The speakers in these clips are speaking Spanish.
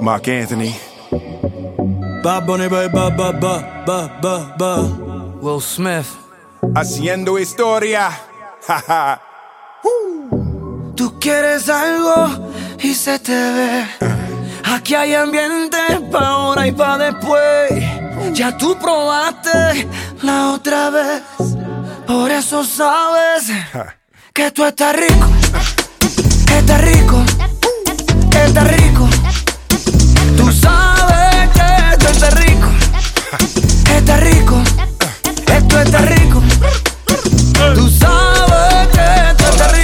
Mark Anthony. Bad Bunny, ba, ba, ba, ba, ba, ba, ba. Will Smith. Haciendo historia. Tú quieres algo y se te ve. Aquí hay ambiente pa' ahora y pa' después. Ya tú probaste la otra vez. Por eso sabes que tú estás rico. Está.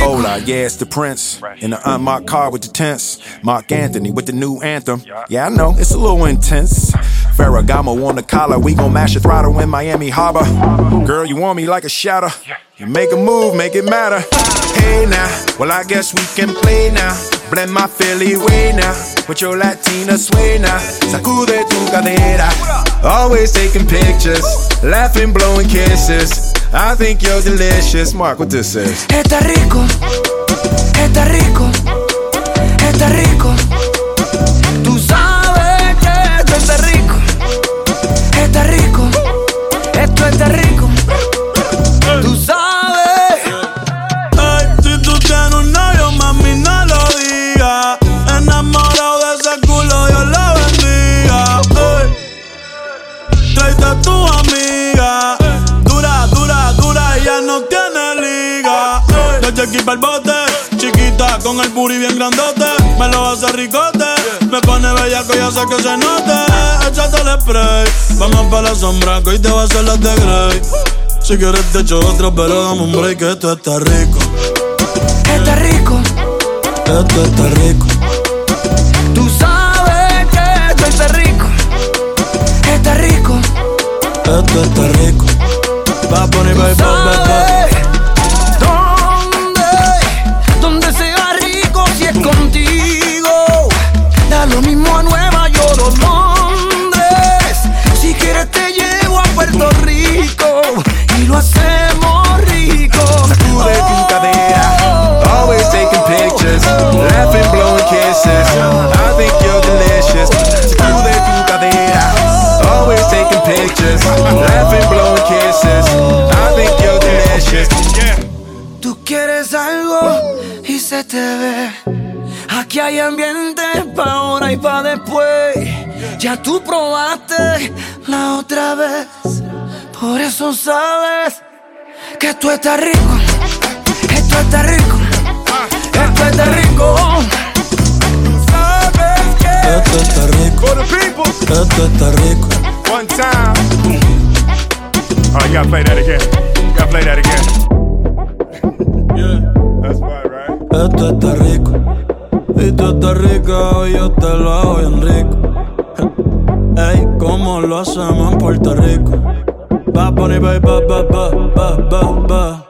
Hola, yeah, it's the Prince. In the unmarked car with the tents. Mark Anthony with the new anthem. Yeah, I know, it's a little intense. Ferragamo on the collar, we gon' mash the throttle in Miami Harbor. Girl, you want me like a shadow. You make a move, make it matter. Now, ah. well, I guess we can play now. Blend my Philly way now. Ah. With your Latina sway now. Ah. Sacude tu cadera. Always taking pictures. Laughing, blowing kisses. I think you're delicious. Mark, what this is. Está rico, está rico, está rico. Bote, chiquita con el booty bien grandote. Me lo hace ricote, me pone bellaco y hace que se note. Échate el spray, vamos pa' la sombra, que hoy te va a hacer las de Grey. Si quieres te echo otro, pero dame un break, que esto está rico. Está rico, Esto está rico. tú sabes que esto está rico, está rico. Esto está rico. Va a poner, se te ve. Aquí hay ambiente pa' ahora y pa' después. Ya tú probaste la otra vez. Por eso sabes que tú estás rico. Esto está rico. Esto está rico. Tú sabes que Esto está rico. Esto está rico. One time. Oh, you gotta play that again. You gotta play that again. Yeah. That's fine, right? Esto está rico. Y tú estás rica y yo te lo hago bien rico. Ey, ¿cómo lo hacemos en Puerto Rico? Va poner, va, va, va, va, va, va.